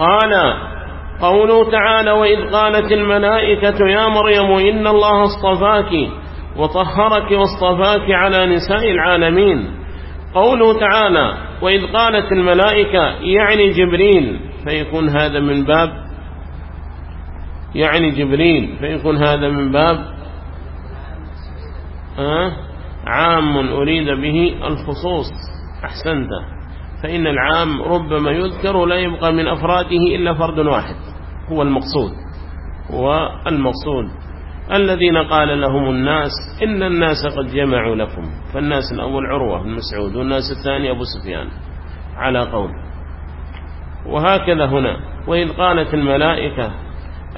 قال قوله تعالى وإذ قالت الملائكة يا مريم إن الله اصطفاك وطهرك واصطفاك على نساء العالمين. قوله تعالى وإذ قالت الملائكة يعني جبريل فيكون هذا من باب يعني جبريل فيكون هذا من باب عام أريد به الخصوص. أحسنت. فإن العام ربما يذكر ولا يبقى من أفراده إلا فرد واحد هو المقصود. هو المقصود الذين قال لهم الناس إن الناس قد جمعوا لكم فالناس الأول عروة بن مسعود والناس الثاني أبو سفيان على قول. وهكذا هنا وإذ قالت الملائكة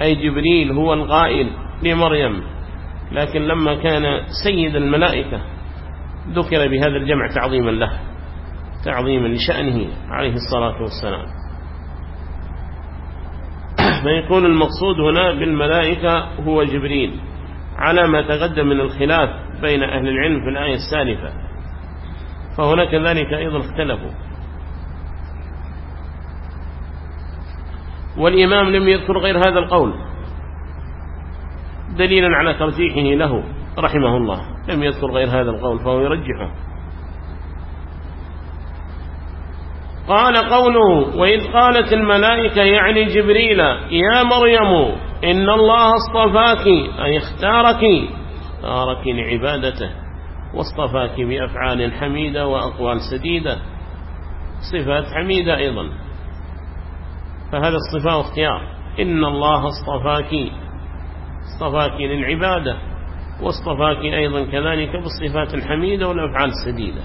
أي جبريل هو القائل لمريم لكن لما كان سيد الملائكة ذكر بهذا الجمع تعظيما له. تعظيما لشأنه عليه الصلاة والسلام. فيكون المقصود هنا بالملائكة هو جبريل على ما تقدم من الخلاف بين أهل العلم في الآية السالفة. فهنا كذلك أيضا اختلفوا. والإمام لم يذكر غير هذا القول دليلا على ترجيحه له رحمه الله. لم يذكر غير هذا القول فهو يرجحه. قال قوله وإذ قالت الملائكة يعني جبريل يا مريم إن الله اصطفاك أي اختارك اختارك لعبادته واصطفاك بأفعال حميدة وأقوال سديدة صفات حميدة أيضا. فهذا الصفاء اختيار إن الله اصطفاك اصطفاك للعبادة واصطفاك أيضا كذلك بالصفات الحميدة والأفعال السديدة.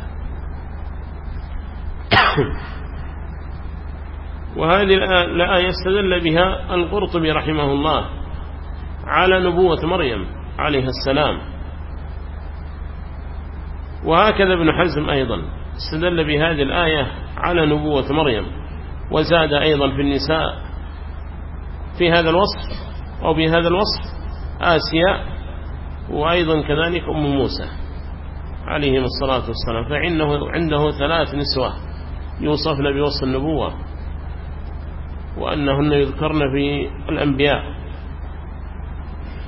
وهذه الآية استدل بها القرطبي رحمه الله على نبوة مريم عليه السلام. وهكذا ابن حزم أيضا استدل بهذه الآية على نبوة مريم وزاد أيضا في النساء في هذا الوصف أو بهذا الوصف آسيا وأيضا كذلك أم موسى عليهم الصلاة والسلام. فعنده عنده ثلاث نسوة يوصفن بوصف النبوة. وأنهن يذكرن في الأنبياء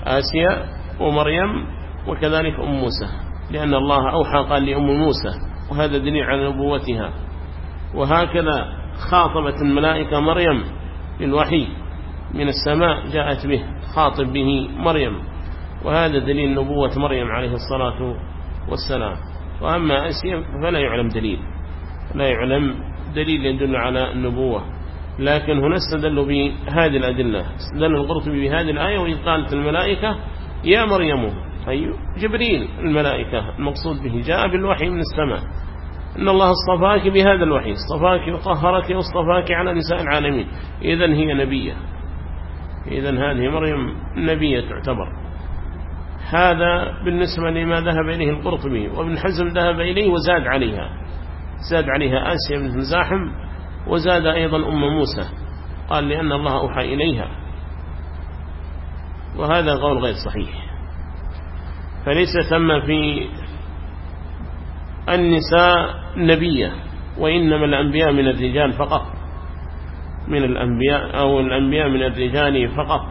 آسيا ومريم وكذلك أم موسى لأن الله أوحى قال لأم موسى وهذا دليل على نبوتها. وهكذا خاطبت الملائكة مريم للوحي من السماء جاءت به خاطب به مريم. وهذا دليل نبوة مريم عليه الصلاة والسلام. وأما أسيا فلا يعلم دليل لا يعلم دليل يدل على النبوة. لكن هنا استدلوا بهذه الأدلة. استدل القرطبي بهذه الآية وإذ قالت الملائكة يا مريم أي جبريل الملائكة المقصود به جاء بالوحي من السماء. إن الله اصطفاك بهذا الوحي اصطفاك وطهرك واصطفاك على نساء العالمين. إذن هي نبية. إذن هذه مريم نبية تعتبر. هذا بالنسبة لما ذهب إليه القرطبي وابن حزم ذهب إليه وزاد عليها. زاد عليها آسيا بن زاحم وزاد أيضا أم موسى. قال لأن الله أوحى إليها. وهذا قول غير صحيح. فليس ثم في النساء نبية وإنما الأنبياء من الرجال فقط. من الأنبياء أو الأنبياء من الرجال فقط.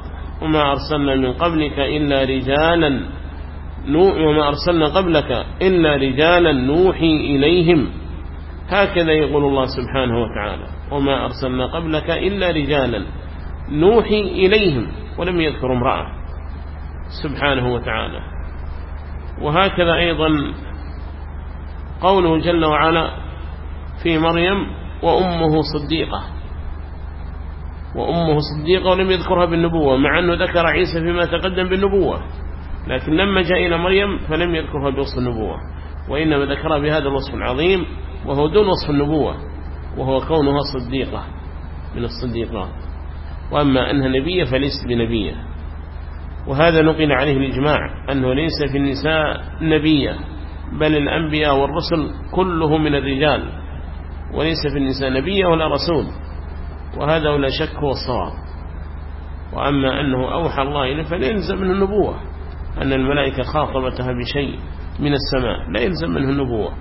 وما أرسلنا من قبلك إلا رجالا وما أرسلنا قبلك إلا رجالا نوحي إليهم. هكذا يقول الله سبحانه وتعالى وما أرسلنا قبلك إلا رجالا نوحي إليهم ولم يذكر امرأة. سبحانه وتعالى. وهكذا أيضا قوله جل وعلا في مريم وأمه صديقة. وأمه صديقة ولم يذكرها بالنبوة مع أنه ذكر عيسى فيما تقدم بالنبوة. لكن لما جاء إلى مريم فلم يذكرها بوصف النبوة وإنما ذكرها بهذا الوصف العظيم وهو دون وصف النبوة وهو كونها صديقة من الصديقات. وأما أنها نبية فليست بنبية. وهذا نقل عليه الإجماع أنه ليس في النساء نبية بل الأنبياء والرسل كله من الرجال. وليس في النساء نبية ولا رسول. وهذا ولا شك هو الصواب. وأما أنه أوحى الله إليه فليلزم منه النبوة. أن الملائكة خاطبتها بشيء من السماء لا يلزم منه النبوة.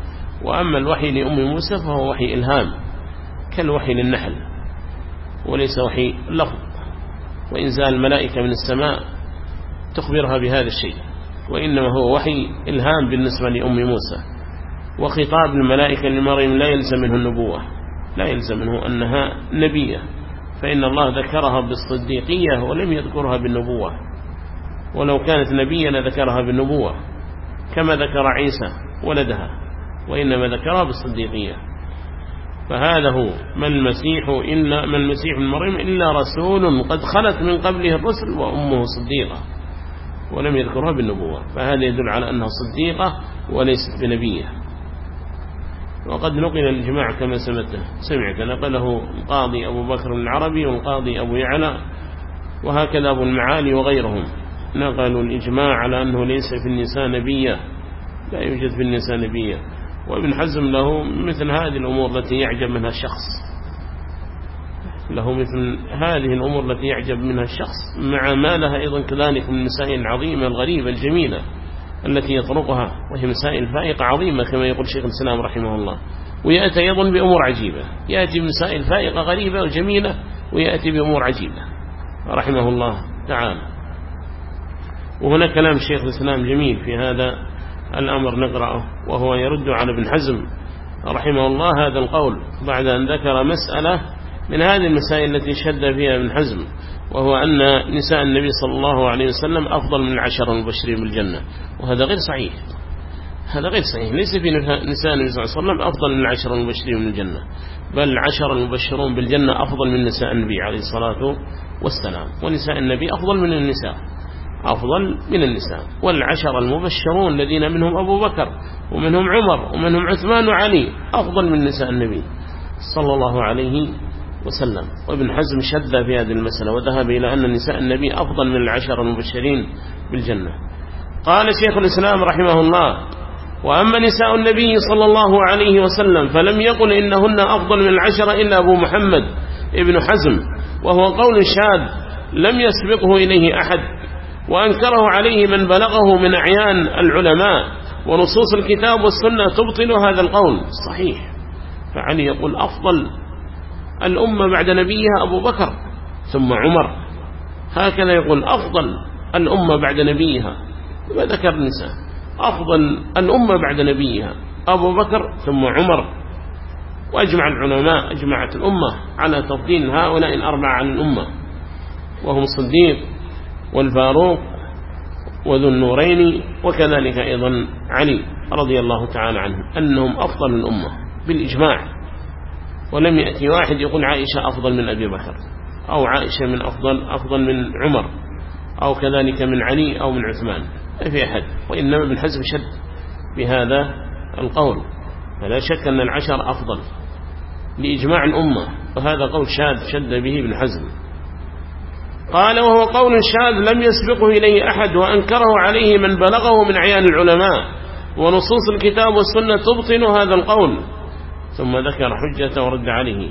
وأما الوحي لأم موسى فهو وحي إلهام كالوحي للنحل وليس وحي لفظ وإنزال الملائكة من السماء تخبرها بهذا الشيء وإنما هو وحي إلهام بالنسبة لأم موسى وخطاب الملائكة لمريم لا يلزم منه النبوة لا يلزم منه أنها نبية فإن الله ذكرها بالصديقية ولم يذكرها بالنبوة ولو كانت نبيا لذكرها بالنبوة كما ذكر عيسى ولدها. وإنما ذكرها بالصديقية. فهذا هو. ما المسيح إلا ما المسيح من مريم إلا رسول قد خلت من قبله الرسل وأمه صديقة ولم يذكرها بالنبوة. فهذا يدل على أنها صديقة وليست بنبية. وقد نقل الجماع كما سمعت سمعت. نقله القاضي أبو بكر العربي والقاضي أبو يعلى وهكذا أبو المعالي وغيرهم. نقلوا الإجماع على أنه ليس في النساء نبية. لا يوجد في النساء نبية. وابن حزم له مثل هذه الأمور التي يعجب منها الشخص. له مثل هذه الأمور التي يعجب منها الشخص مع ما لها أيضا كذلك من المسائل العظيمة الغريبة الجميلة التي يطرقها وهي مسائل فائقة عظيمة كما يقول شيخ الإسلام رحمه الله. ويأتي أيضا بأمور عجيبة يأتي بمسائل فائقة غريبة وجميلة ويأتي بأمور عجيبة. رحمه الله تعالى. وهنا كلام الشيخ الإسلام جميل في هذا الأمر نقرأه وهو يرد على ابن حزم رحمه الله هذا القول بعد أن ذكر مسألة من هذه المسائل التي شد فيها ابن حزم وهو أن نساء النبي صلى الله عليه وسلم أفضل من العشر المبشرين بالجنة وهذا غير صحيح هذا غير صحيح ليس في نساء النبي صلى الله عليه وسلم أفضل من العشر المبشرين من الجنة بل العشر المبشرون بالجنة أفضل من نساء النبي عليه الصلاة والسلام ونساء النبي أفضل من النساء. أفضل من النساء. والعشر المبشرون الذين منهم أبو بكر ومنهم عمر ومنهم عثمان وعلي أفضل من نساء النبي صلى الله عليه وسلم. وابن حزم شد في هذه المسألة وذهب إلى أن نساء النبي أفضل من العشر المبشرين بالجنة. قال شيخ الإسلام رحمه الله وأما نساء النبي صلى الله عليه وسلم فلم يقل إنهن أفضل من العشرة إلا أبو محمد ابن حزم وهو قول شاذ لم يسبقه إليه أحد. وأنكره عليه من بلغه من أعيان العلماء ونصوص الكتاب والسنة تبطل هذا القول. صحيح. فعلي يقول أفضل الأمة بعد نبيها أبو بكر ثم عمر. هكذا يقول أفضل الأمة بعد نبيها. وذكر النساء. أفضل الأمة بعد نبيها أبو بكر ثم عمر. وأجمع العلماء أجمعت الأمة على تفضيل هؤلاء الأربعة عن الأمة. وهم الصديق. والفاروق وذو النورين وكذلك أيضا علي رضي الله تعالى عنه أنهم أفضل الأمة بالإجماع. ولم يأتي واحد يقول عائشة أفضل من أبي بكر أو عائشة من أفضل أفضل من عمر أو كذلك من علي أو من عثمان. ما في أحد وإنما ابن حزم شد بهذا القول. فلا شك أن العشر أفضل لإجماع الأمة وهذا قول شاذ شد به ابن حزم. قال وهو قول شاذ لم يسبقه إليه أحد وأنكره عليه من بلغه من عيان العلماء ونصوص الكتاب والسنة تبطن هذا القول. ثم ذكر حجة ورد عليه.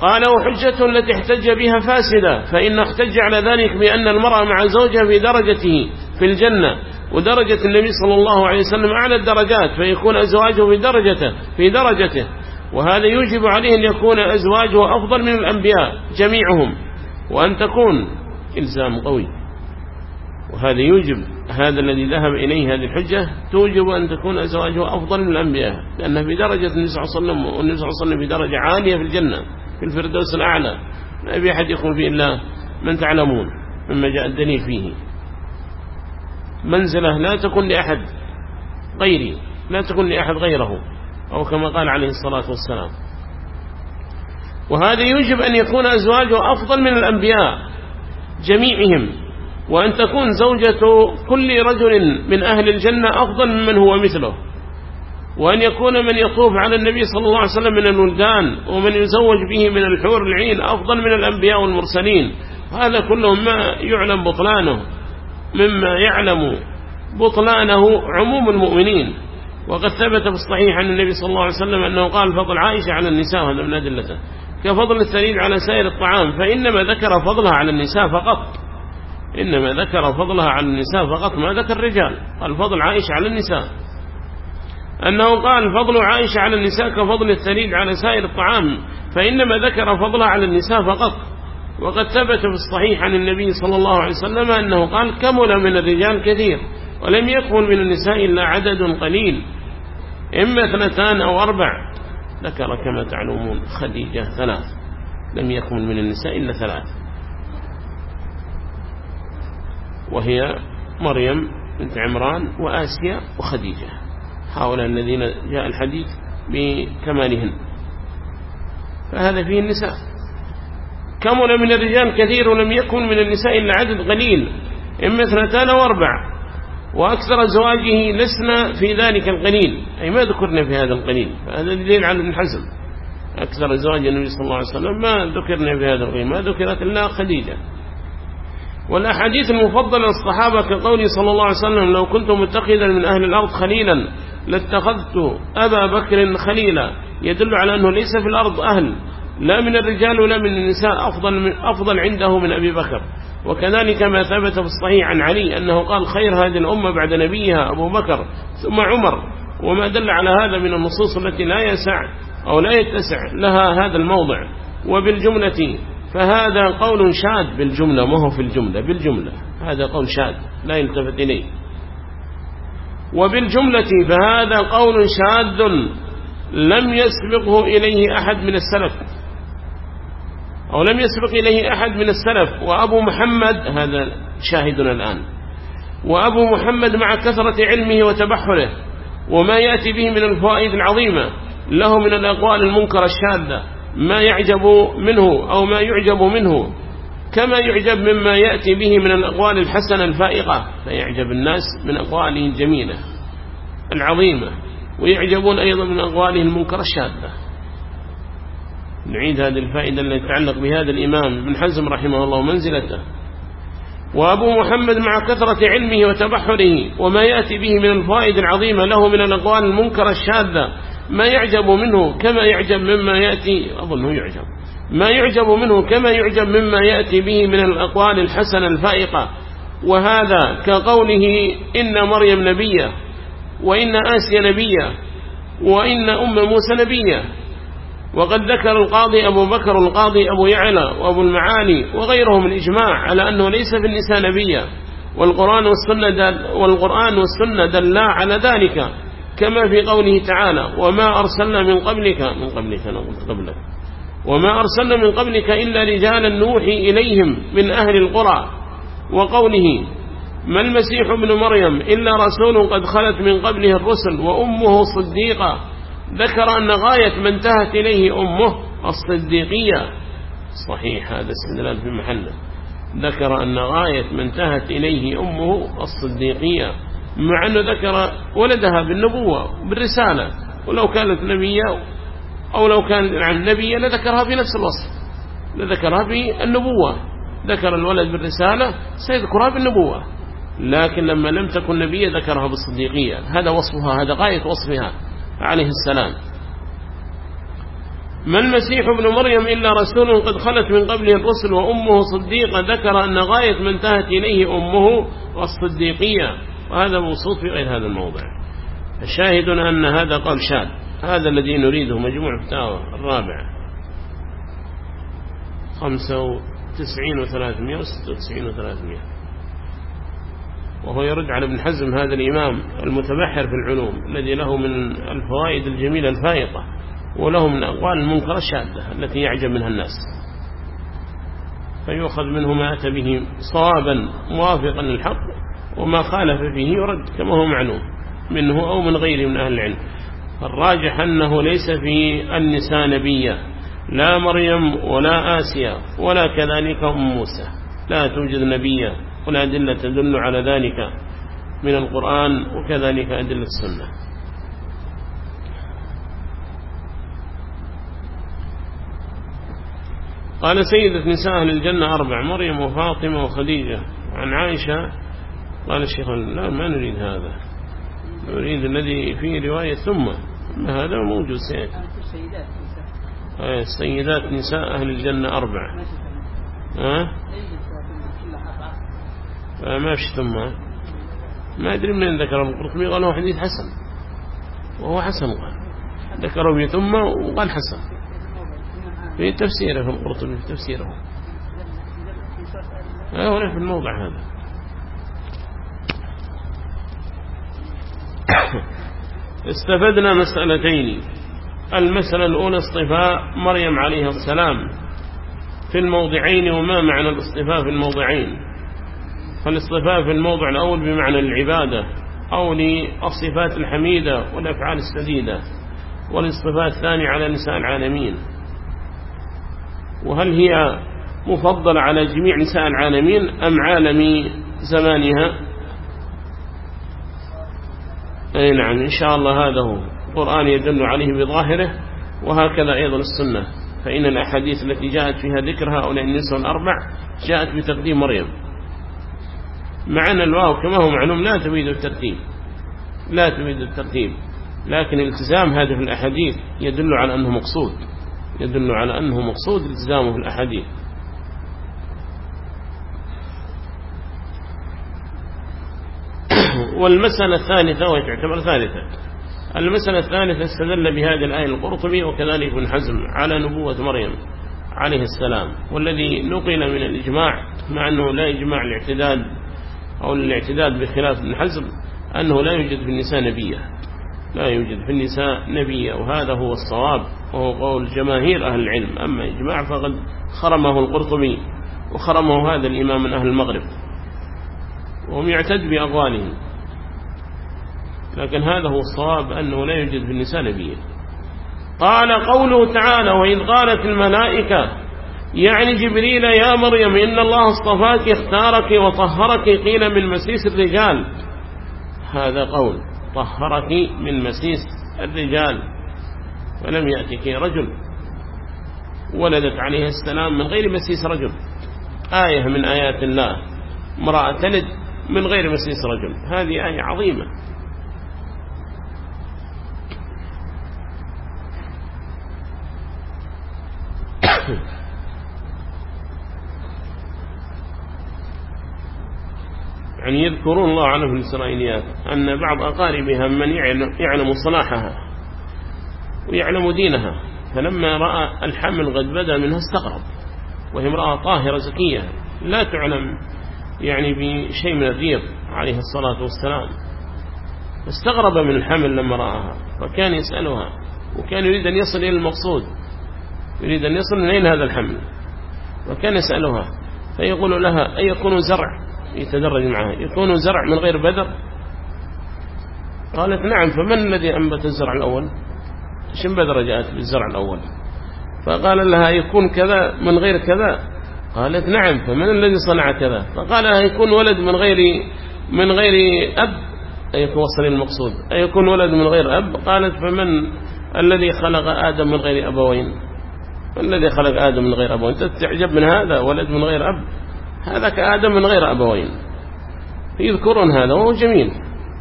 قال وحجة التي احتج بها فاسدة فإن احتج على ذلك بأن المرأة مع زوجها في درجته في الجنة ودرجة النبي صلى الله عليه وسلم أعلى الدرجات فيكون أزواجه في درجته في درجته. وهذا يوجب عليه أن يكون أزواجه أفضل من الأنبياء جميعهم وأن تكون إلزام قوي. وهذا يوجب هذا الذي ذهب إليه هذه الحجة توجب أن تكون أزواجه أفضل من الأنبياء لأنه في درجة النبي صلى الله عليه وسلم والنبي صلى الله عليه وسلم في درجة عالية في الجنة في الفردوس الأعلى. ما في أحد يكون فيه إلا من تعلمون مما جاء الدليل فيه. منزلة لا تكون لأحد غيري لا تكون لأحد غيره. أو كما قال عليه الصلاة والسلام. وهذا يوجب أن يكون أزواجه أفضل من الأنبياء جميعهم. وأن تكون زوجة كل رجل من أهل الجنة أفضل ممن هو مثله. وأن يكون من يطوف على النبي صلى الله عليه وسلم من الولدان ومن يزوج به من الحور العين أفضل من الأنبياء والمرسلين. هذا كله ما يعلم بطلانه مما يعلم بطلانه عموم المؤمنين. وقد ثبت في الصحيح عن النبي صلى الله عليه وسلم أنه قال فضل عائشة على النساء هذا من أدلته كفضل الثريد على سائر الطعام فإنما ذكر فضلها على النساء فقط. إنما ذكر فضلها على النساء فقط ما ذكر الرجال. قال فضل عائشة على النساء. أنه قال فضل عائشة على النساء كفضل الثريد على سائر الطعام فإنما ذكر فضلها على النساء فقط. وقد ثبت في الصحيح عن النبي صلى الله عليه وسلم أنه قال كمل من الرجال كثير. ولم يكمل من النساء إلا عدد قليل. إما اثنتان أو أربع. ذكر كما تعلمون خديجة ثلاث. لم يكمل من النساء إلا ثلاث. وهي مريم بنت عمران وآسيا وخديجة. هؤلاء الذين جاء الحديث بكمالهن. فهذا فيه النساء. كمل من الرجال كثير ولم يكن من النساء إلا عدد قليل. إما اثنتان واربع وأكثر زواجه لسنا في ذلك القليل. أي ما ذكرنا في هذا القليل. فهذا دليل على ابن حزم. أكثر زواج النبي صلى الله عليه وسلم ما ذكرنا في هذا القليل. ما ذكرت إلا خديجة. والأحاديث المفضلة للصحابة كقول صلى الله عليه وسلم لو كنت متخذا من أهل الأرض خليلا لاتخذت أبا بكر خليلا. يدل على أنه ليس في الأرض أهل. لا من الرجال ولا من النساء أفضل, من أفضل عنده من أبي بكر. وكذلك ما ثبت في الصحيح عن علي أنه قال خير هذه الأمة بعد نبيها أبو بكر ثم عمر. وما دل على هذا من النصوص التي لا يسع أو لا يتسع لها هذا الموضع. وبالجملة فهذا قول شاد بالجملة ما هو في الجملة بالجملة. هذا قول شاد لا يلتفت إليه. وبالجملة فهذا قول شاذ لم يسبقه إليه أحد من السلف. أو لم يسبق إليه أحد من السلف. وأبو محمد هذا شاهدنا الآن. وأبو محمد مع كثرة علمه وتبحره. وما يأتي به من الفوائد العظيمة. له من الأقوال المنكرة الشاذة. ما يعجب منه أو ما يعجب منه. كما يعجب مما يأتي به من الأقوال الحسنة الفائقة. فيعجب الناس من أقواله الجميلة العظيمة. ويعجبون أيضا من أقواله المنكرة الشاذة. نعيد هذه الفائدة التي تتعلق بهذا الإمام ابن حزم رحمه الله منزلته وأبو محمد مع كثرة علمه وتبحره وما يأتي به من الفائد العظيمة له من الأقوال المنكرة الشاذة ما يعجب منه كما يعجب مما يأتي أظنه يعجب ما يعجب منه كما يعجب مما يأتي به من الأقوال الحسنة الفائقة. وهذا كقوله إن مريم نبية وإن آسيا نبية وإن أم موسى نبية. وقد ذكر القاضي أبو بكر القاضي أبو يعلى وأبو المعالي وغيرهم الإجماع على أنه ليس في النساء نبيا. والقرآن والسنة, دل والقرآن والسنة دلا على ذلك كما في قوله تعالى وما أرسلنا من قبلك من قبلك أنا قلت قبلك. وما أرسلنا من قبلك إلا رجالا نوحي إليهم من أهل القرى. وقوله ما المسيح ابن مريم إلا رسول قد خلت من قبله الرسل وأمه صديقة ذكر أن غاية من انتهت إليه أمه الصديقية. صحيح هذا استدلال في محله. ذكر أن غاية من انتهت إليه أمه الصديقية مع أنه ذكر ولدها بالنبوة بالرسالة. ولو كانت نبية أو لو كانت عن نبية لذكرها في نفس الوصف. لذكرها في النبوة. ذكر الولد بالرسالة سيذكرها بالنبوة. لكن لما لم تكن نبية ذكرها بالصديقية. هذا وصفها هذا غاية وصفها. عليه السلام. ما المسيح ابن مريم إلا رسول قد خلت من قبله الرسل وأمه صديقة ذكر أن غاية من انتهت إليه أمه الصديقية وهذا موصوف في غير هذا الموضع. الشاهد أن هذا قال شاد هذا الذي نريده مجموع فتاوى الرابع. خمسة وتسعين وثلاثمائة وستة وتسعين وثلاثمائة. وهو يرد على ابن حزم هذا الإمام المتبحر في العلوم الذي له من الفوائد الجميلة الفائقة وله من أقوال المنكرة الشاذة التي يعجب منها الناس. فيؤخذ منه ما أتى به صوابا موافقا للحق وما خالف فيه يرد كما هو معلوم منه أو من غيره من أهل العلم. فالراجح أنه ليس في النساء نبية لا مريم ولا آسيا ولا كذلك أم موسى لا توجد نبية ولا أدلة تدل على ذلك من القرآن وكذلك أدلة السنة. قال سيدة نساء أهل الجنة أربع مريم وفاطمة وخديجة. عن عائشة قال الشيخ لا ما نريد هذا. نريد الذي فيه رواية ثم. هذا موجود سيأتي. السيدات نساء. أهل الجنة أربع. ها؟ ما فيش ثم. ما أدري من ذكر القرطبي قالوا حديث حسن. وهو حسن قال. ذكره ثم وقال حسن. في تفسيره القرطبي في تفسيره. هنا في الموضع هذا. استفدنا مسألتين. المسألة الأولى اصطفاء مريم عليه السلام في الموضعين وما معنى الاصطفاء في الموضعين. فالاصطفاء في الموضع الأول بمعنى العبادة أو للصفات الحميدة والأفعال السديدة والاصطفاء الثاني على نساء العالمين. وهل هي مفضلة على جميع نساء العالمين أم عالم زمانها؟ أي نعم إن شاء الله هذا هو. القرآن يدل عليه بظاهره وهكذا أيضا السنة. فإن الأحاديث التي جاءت فيها ذكر هؤلاء النساء الأربع جاءت بتقديم مريم. معنى الواو كما هو معلوم لا تريد الترتيب. لا تريد الترتيب. لكن التزام هذه الأحاديث يدل على أنه مقصود. يدل على أنه مقصود التزامه في الأحاديث. والمسألة الثالثة وهي تعتبر ثالثة. المسألة الثالثة استدل بهذه الآية القرطبي وكذلك ابن حزم على نبوة مريم عليه السلام. والذي نقل من الإجماع مع أنه لا يجمع الاعتداد أو الاعتداد بخلاف ابن حزم أنه لا يوجد في النساء نبية. لا يوجد في النساء نبية وهذا هو الصواب وهو قول جماهير أهل العلم. أما إجماع فقد خرمه القرطبي وخرمه هذا الإمام من أهل المغرب. وهم يعتد بأقوالهم لكن هذا هو الصواب أنه لا يوجد في النساء نبيا قال قوله تعالى وإذ قالت الملائكة يعني جبريل يا مريم إن الله اصطفاك اختارك وطهرك قيل من مسيس الرجال. هذا قول طهرك من مسيس الرجال. ولم يأتك رجل. ولدت عليه السلام من غير مسيس رجل. آية من آيات الله. امرأة تلد من غير مسيس رجل. هذه آية عظيمة. يعني يذكرون الله عنه في الإسرائيليات أن بعض أقاربها من يعلم صلاحها ويعلم دينها فلما رأى الحمل قد بدأ منها استغرب وهي امرأة طاهرة زكية لا تعلم يعني بشيء من الريض عليه الصلاة والسلام. استغرب من الحمل لما رآها فكان يسألها وكان يريد أن يصل إلى المقصود يريد أن يصل من أين هذا الحمل وكان يسألها فيقول لها أي يكون زرع؟ يتدرج معها. يكون زرع من غير بذر. قالت نعم فمن الذي أنبت الزرع الأول؟ شن بذر جاءت بالزرع الأول؟ فقال لها يكون كذا من غير كذا. قالت نعم فمن الذي صنع كذا؟ فقال لها يكون ولد من غير من غير أب. أي وصل المقصود. أي يكون ولد من غير أب؟ قالت فمن الذي خلق آدم من غير أبوين؟ الذي خلق آدم من غير أبوين. أنت تعجب من هذا ولد من غير أب. هذا كآدم من غير أبوين. يذكرون هذا وهو جميل.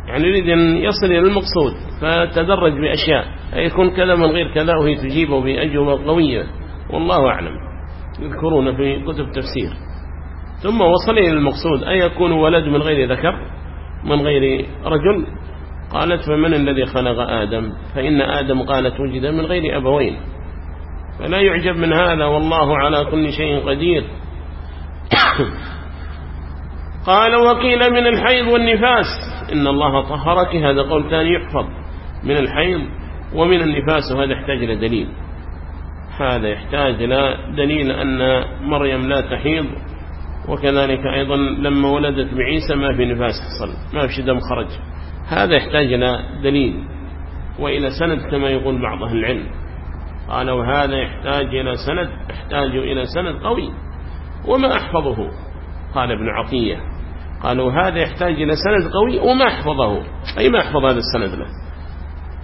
يعني يريد أن يصل إلى المقصود فتدرج بأشياء. يكون كذا من غير كذا وهي تجيبه بأجوبة قوية. والله أعلم. يذكرون في كتب تفسير ثم وصل إلى المقصود. أن يكون ولد من غير ذكر من غير رجل. قالت فمن الذي خلق آدم؟ فإن آدم قالت وجد من غير أبوين فلا يعجب من هذا. والله على كل شيء قدير. قال وقيل من الحيض والنفاس. إن الله طهرك هذا قول ثاني يحفظ. من الحيض ومن النفاس وهذا يحتاج إلى دليل. هذا يحتاج إلى دليل أن مريم لا تحيض وكذلك أيضا لما ولدت بعيسى ما في نفاس حصل ما في دم خرج. هذا يحتاج إلى دليل وإلى سند كما يقول بعض أهل العلم. قال وهذا يحتاج إلى سند يحتاج إلى سند قوي. وما أحفظه. قال ابن عطية. قالوا هذا يحتاج إلى سند قوي وما أحفظه. أي ما أحفظ هذا السند له؟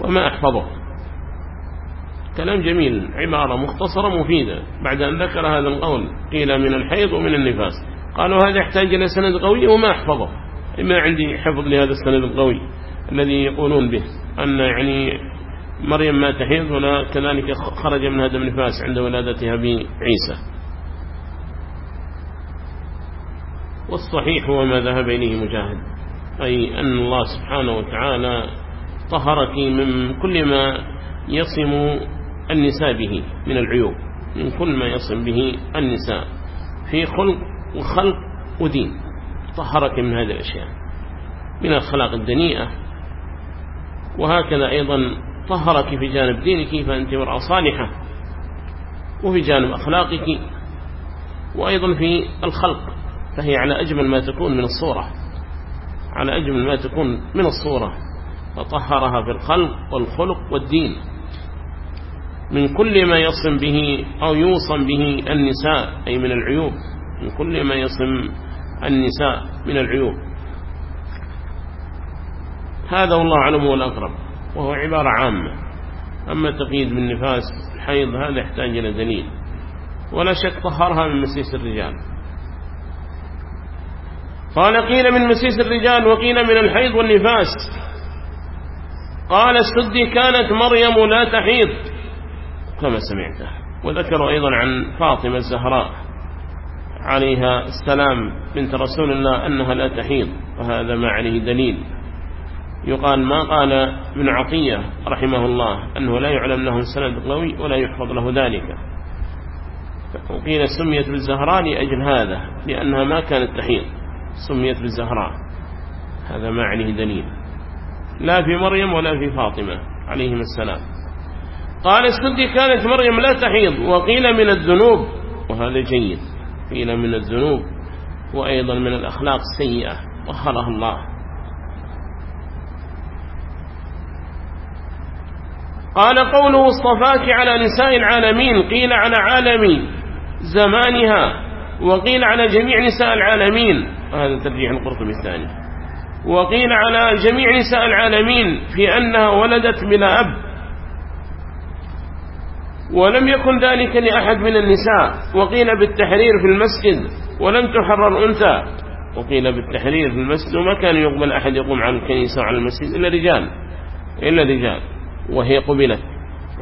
وما أحفظه. كلام جميل. عبارة مختصرة مفيدة. بعد أن ذكر هذا القول قيل من الحيض ومن النفاس. قالوا هذا يحتاج إلى سند قوي وما أحفظه. ما عندي حفظ لهذا السند القوي الذي يقولون به. أن يعني مريم ما تحيض ولا كذلك خرج من هذا النفاس عند ولادتها بعيسى. والصحيح هو ما ذهب إليه مجاهد. أي أن الله سبحانه وتعالى طهرك من كل ما يصم النساء به من العيوب من كل ما يصم به النساء في خلق وخلق ودين. طهرك من هذه الأشياء من الخلاق الدنيئة. وهكذا أيضا طهرك في جانب دينك فأنت مرأة صالحة وفي جانب أخلاقك وأيضا في الخلق. فهي على أجمل ما تكون من الصورة. على أجمل ما تكون من الصورة. فطهرها في الخلق والخلق والدين. من كل ما يصم به أو يوصم به النساء أي من العيوب. من كل ما يصم النساء من العيوب. هذا والله أعلم هو الأقرب وهو عبارة عامة. أما التقييد بالنفاس الحيض هذا يحتاج إلى دليل. ولا شك طهرها من مسيس الرجال. قال قيل من مسيس الرجال وقيل من الحيض والنفاس. قال السدي كانت مريم لا تحيض. كما سمعته وذكروا أيضا عن فاطمة الزهراء عليها السلام بنت رسول الله أنها لا تحيض وهذا ما عليه دليل. يقال ما قال ابن عطية رحمه الله أنه لا يعلم له سند قوي ولا يحفظ له ذلك. وقيل سميت بالزهراء لأجل هذا لأنها ما كانت تحيض. سميت بالزهراء. هذا ما عليه دليل. لا في مريم ولا في فاطمة عليهم السلام. قال السدي كانت مريم لا تحيض وقيل من الذنوب. وهذا جيد. قيل من الذنوب. وأيضا من الأخلاق السيئة. طهرها الله. قال قوله اصطفاك على نساء العالمين. قيل على عالم زمانها. وقيل على جميع نساء العالمين. هذا ترجيح القرطبي الثاني. وقيل على جميع نساء العالمين في أنها ولدت بلا أب. ولم يكن ذلك لأحد من النساء. وقيل بالتحرير في المسجد ولم تحرر أنثى. وقيل بالتحرير في المسجد وما كان يقبل أحد يقوم على الكنيسة وعلى المسجد إلا رجال. إلا رجال. وهي قبلت.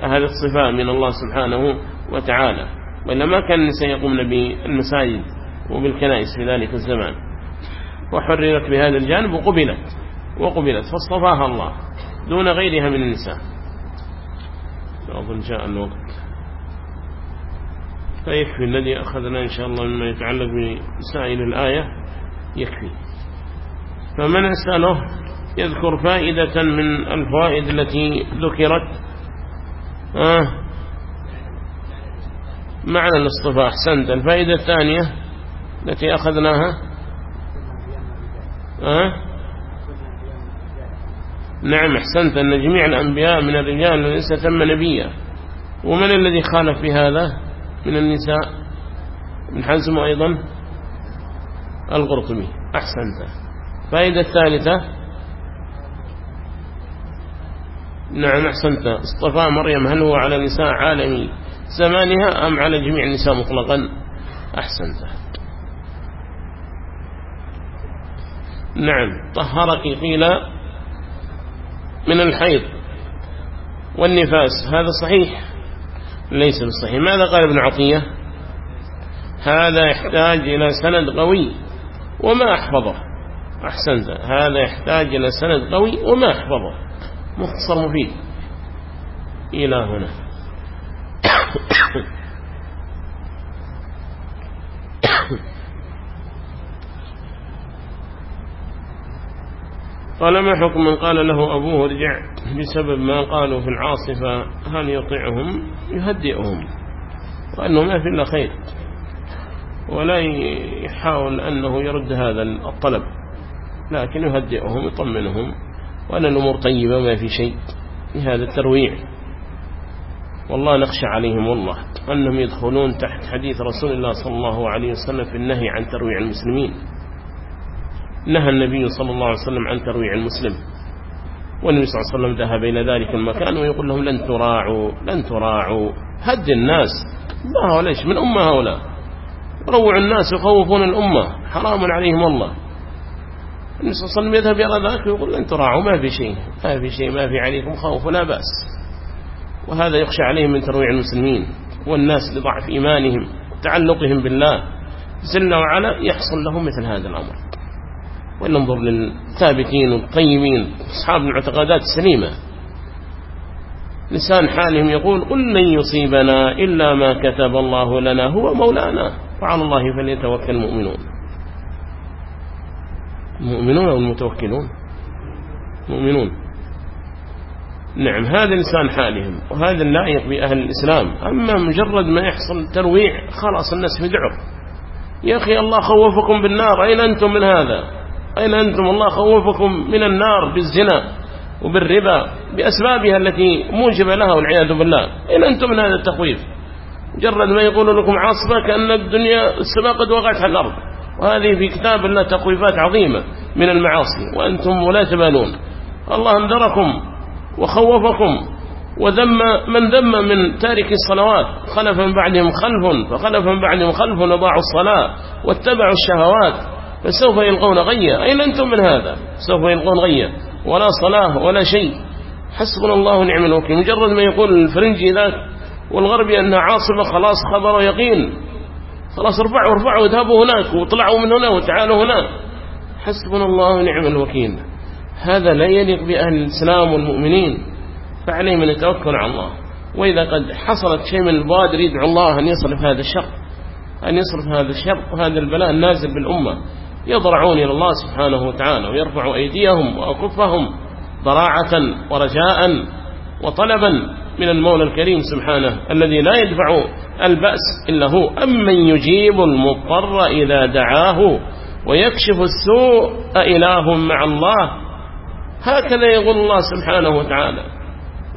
هذه الصفاء من الله سبحانه وتعالى. وإلا ما كان النساء يقومن بالمساجد وبالكنائس في ذلك الزمان. وحررت بهذا الجانب وقبلت وقبلت فاصطفاها الله دون غيرها من النساء. أظن جاء الوقت. فيكفي الذي أخذنا إن شاء الله مما يتعلق بسائل الآية يكفي. فمن أسأله يذكر فائدة من الفوائد التي ذكرت. آه. معنى الاصطفاء أحسنت. الفائدة الثانية التي أخذناها نعم أحسنت أن جميع الأنبياء من الرجال ليس تم نبيا. ومن الذي خالف في هذا من النساء؟ من حزم أيضا؟ القرطبي. أحسنت. فائدة الثالثة؟ نعم أحسنت. اصطفى مريم هل هو على نساء عالمي زمانها أم على جميع النساء مطلقا؟ أحسنت. نعم. طهرك قيل من الحيض والنفاس. هذا صحيح. ليس بالصحيح ماذا قال ابن عطية؟ هذا يحتاج إلى سند قوي وما أحفظه. أحسنت. هذا يحتاج إلى سند قوي وما أحفظه. مختصر مفيد. إلى هنا. قال ما حكم من قال له أبوه ارجع بسبب ما قالوا في العاصفة؟ هل يطيعهم؟ يهدئهم. وأنه ما في إلا خير. ولا يحاول أنه يرد هذا الطلب. لكن يهدئهم يطمنهم. وأن الأمور طيبة ما في شيء هذا الترويع. والله نخشى عليهم والله. أنهم يدخلون تحت حديث رسول الله صلى الله عليه وسلم في النهي عن ترويع المسلمين. نهى النبي صلى الله عليه وسلم عن ترويع المسلم. والنبي صلى الله عليه وسلم ذهب إلى ذلك المكان ويقول لهم لن تراعوا لن تراعوا. هد الناس. ما ليش من أمة هؤلاء؟ روعوا الناس يخوفون الأمة. حرام عليهم الله النبي صلى الله عليه وسلم يذهب إلى ذلك ويقول لن تراعوا ما في شيء. ما في شيء ما في عليكم خوف لا بأس. وهذا يخشى عليهم من ترويع المسلمين والناس لضعف إيمانهم تعلقهم بالله. جل وعلا يحصل لهم مثل هذا الأمر. ولننظر للثابتين والطيبين أصحاب المعتقدات السليمة. لسان حالهم يقول قل لن يصيبنا إلا ما كتب الله لنا هو مولانا. وعلى الله فليتوكل المؤمنون. المؤمنون أو المتوكلون؟ مؤمنون. نعم هذا لسان حالهم وهذا اللائق بأهل الإسلام. أما مجرد ما يحصل ترويع خلاص الناس في ذعر يا أخي الله خوفكم بالنار أين أنتم من هذا؟ أين أنتم؟ الله خوفكم من النار بالزنا وبالربا بأسبابها التي موجب لها والعياذ بالله. أين أنتم من هذا التخويف؟ مجرد ما يقول لكم عاصفة كأن الدنيا السماء قد وقعت على الأرض. وهذه في كتاب الله تخويفات عظيمة من المعاصي وأنتم ولا تبالون. الله أنذركم وخوفكم وذم من ذم من تارك الصلوات. خلف من بعدهم خلف فخلف من بعدهم خلف وضاعوا الصلاة واتبعوا الشهوات. فسوف يلقون غيا. أين أنتم من هذا؟ سوف يلقون غيا. ولا صلاة ولا شيء. حسبنا الله ونعم الوكيل. مجرد ما يقول الفرنجي ذاك والغربي أنها عاصمة خلاص خبر يقين. خلاص ارفعوا ارفعوا اذهبوا هناك وطلعوا من هنا وتعالوا هنا. حسبنا الله ونعم الوكيل. هذا لا يليق بأهل الإسلام والمؤمنين. فعليهم أن يتوكل على الله. وإذا قد حصلت شيء من البوادر يدعو الله أن يصرف هذا الشر. أن يصرف هذا الشر وهذا البلاء النازل بالأمة. يضرعون إلى الله سبحانه وتعالى ويرفعوا أيديهم وأكفهم ضراعة ورجاء وطلبا من المولى الكريم سبحانه الذي لا يدفع البأس إلا هو. أمن يجيب المضطر إذا دعاه ويكشف السوء أإله مع الله هكذا يقول الله سبحانه وتعالى.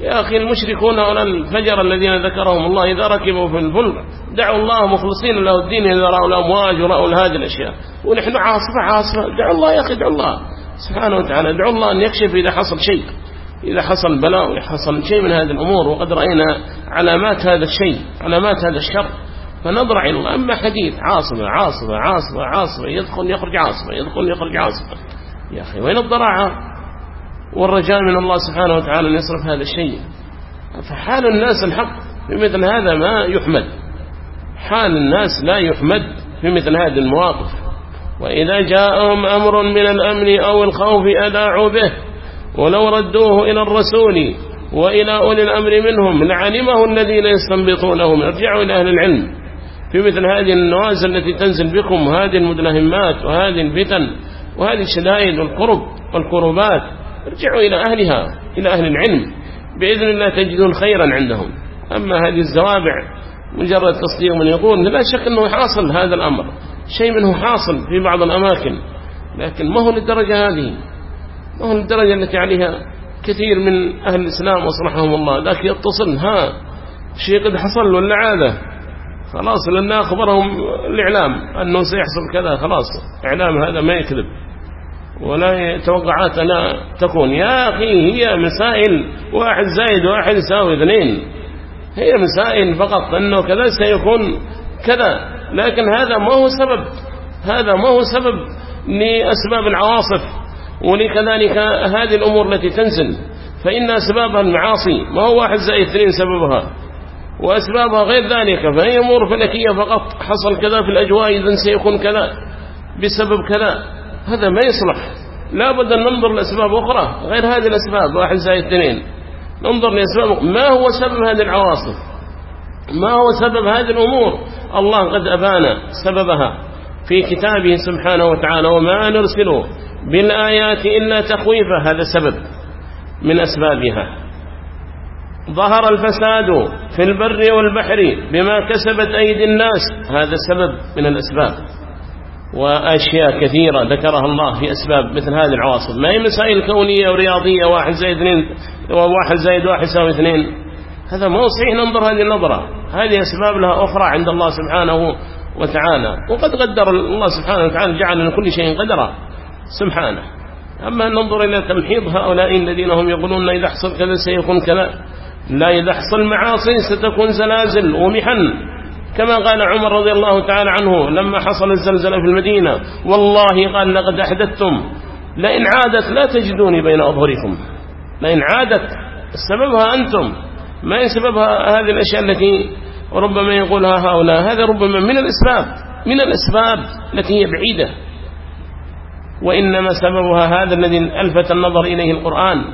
يا أخي المشركون هؤلاء الفجر الذين ذكرهم الله إذا ركبوا في الفلك دعوا الله مخلصين له الدين إذا رأوا الأمواج ورأوا هذه الأشياء. ونحن عاصفة عاصفة دعوا الله يا أخي دعوا الله. سبحانه وتعالى دعوا الله أن يكشف إذا حصل شيء. إذا حصل بلاء وحصل شيء من هذه الأمور. وقد رأينا علامات هذا الشيء علامات هذا الشر. فنضرع إلى الله. أما حديث عاصفة عاصفة عاصفة عاصفة يدخل يخرج عاصفة يدخل يخرج عاصفة. يا أخي وين الضراعة؟ والرجاء من الله سبحانه وتعالى أن يصرف هذا الشيء. فحال الناس الحق في مثل هذا ما يحمد. حال الناس لا يحمد في مثل هذه المواقف. وإذا جاءهم أمر من الأمن أو الخوف أداعوا به. ولو ردوه إلى الرسول وإلى أولي الأمر منهم لعلمه الذين يستنبطونه ارجعوا إلى أهل العلم. في مثل هذه النوازل التي تنزل بكم هذه المدلهمات وهذه الفتن وهذه الشدائد والقرب والكربات ارجعوا إلى أهلها إلى أهل العلم. بإذن الله تجدون خيرا عندهم. أما هذه الزوابع مجرد تصديق من يقول لا شك أنه حاصل هذا الأمر. شيء منه حاصل في بعض الأماكن. لكن ما هو للدرجة هذه؟ ما هو للدرجة التي عليها كثير من أهل الإسلام وصلحهم الله. ذاك يتصل ها شيء قد حصل ولا عادة؟ خلاص لأن أخبرهم الإعلام أنه سيحصل كذا خلاص. إعلام هذا ما يكذب. ولا توقعات لا تكون. يا أخي هي مسائل. واحد زائد واحد يساوي اثنين. هي مسائل فقط أنه كذا سيكون كذا. لكن هذا ما هو سبب. هذا ما هو سبب لأسباب العواصف. ولكذلك هذه الأمور التي تنزل. فإن أسبابها المعاصي ما هو واحد زائد اثنين سببها. وأسبابها غير ذلك فهي أمور فلكية فقط. حصل كذا في الأجواء إذن سيكون كذا. بسبب كذا. هذا ما يصلح. لا بد أن ننظر لأسباب أخرى غير هذه الأسباب واحد زائد اثنين. ننظر لأسباب ما هو سبب هذه العواصف؟ ما هو سبب هذه الأمور؟ الله قد أبان سببها في كتابه سبحانه وتعالى وما نرسله بالآيات إلا تخويفا هذا سبب من أسبابها. ظهر الفساد في البر والبحر بما كسبت أيدي الناس هذا سبب من الأسباب. وأشياء كثيرة ذكرها الله في أسباب مثل هذه العواصف ما هي مسائل كونية ورياضية واحد زائد اثنين وواحد زائد واحد يساوي اثنين. هذا ما هو صحيح ننظر هذه النظرة. هذه أسباب لها أخرى عند الله سبحانه وتعالى. وقد قدر الله سبحانه وتعالى جعل لكل شيء قدرا. سبحانه. أما أن ننظر إلى تمحيض هؤلاء الذين هم يقولون إذا حصل كذا سيكون كذا لا إذا حصل معاصي ستكون زلازل ومحن. كما قال عمر رضي الله تعالى عنه لما حصل الزلزلة في المدينة والله قال لقد أحدثتم لئن عادت لا تجدوني بين أظهركم. لئن عادت سببها أنتم. ما هي سببها؟ هذه الأشياء التي ربما يقولها هؤلاء. هذا ربما من الأسباب من الأسباب التي هي بعيدة. وإنما سببها هذا الذي ألفت النظر إليه القرآن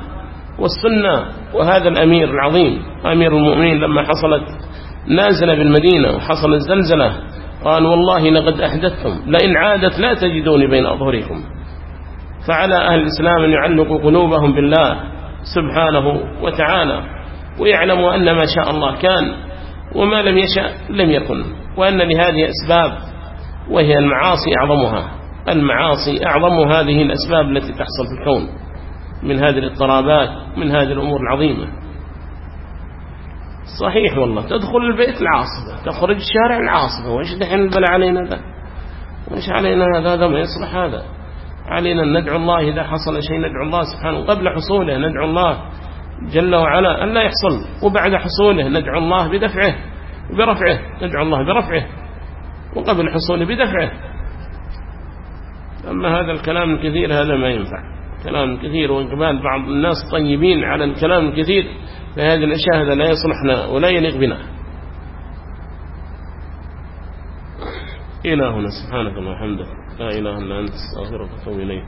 والسنة وهذا الأمير العظيم أمير المؤمنين لما حصلت نازل بالمدينة وحصل الزلزلة. قال والله لقد أحدثتم. لئن عادت لا تجدوني بين أظهركم. فعلى أهل الإسلام أن يعلقوا قلوبهم بالله سبحانه وتعالى ويعلموا أن ما شاء الله كان وما لم يشاء لم يكن وأن لهذه أسباب وهي المعاصي أعظمها. المعاصي أعظم هذه الأسباب التي تحصل في الكون من هذه الاضطرابات من هذه الأمور العظيمة. صحيح والله. تدخل البيت العاصفة تخرج الشارع العاصفة وإيش دحين البلاء علينا ذا؟ وإيش علينا هذا ما يصلح هذا. علينا أن ندعو الله إذا حصل شيء ندعو الله سبحانه قبل حصوله ندعو الله جل وعلا أن لا يحصل. وبعد حصوله ندعو الله بدفعه برفعه ندعو الله برفعه وقبل حصوله بدفعه. أما هذا الكلام الكثير هذا ما ينفع. كلام كثير وإقبال بعض الناس طيبين على الكلام الكثير. فهذه الأشياء هذا لا يصلحنا ولا يليق بنا. إلهنا سبحانك وبحمدك. لا إله إلا أنت أستغفرك وأتوب إليك.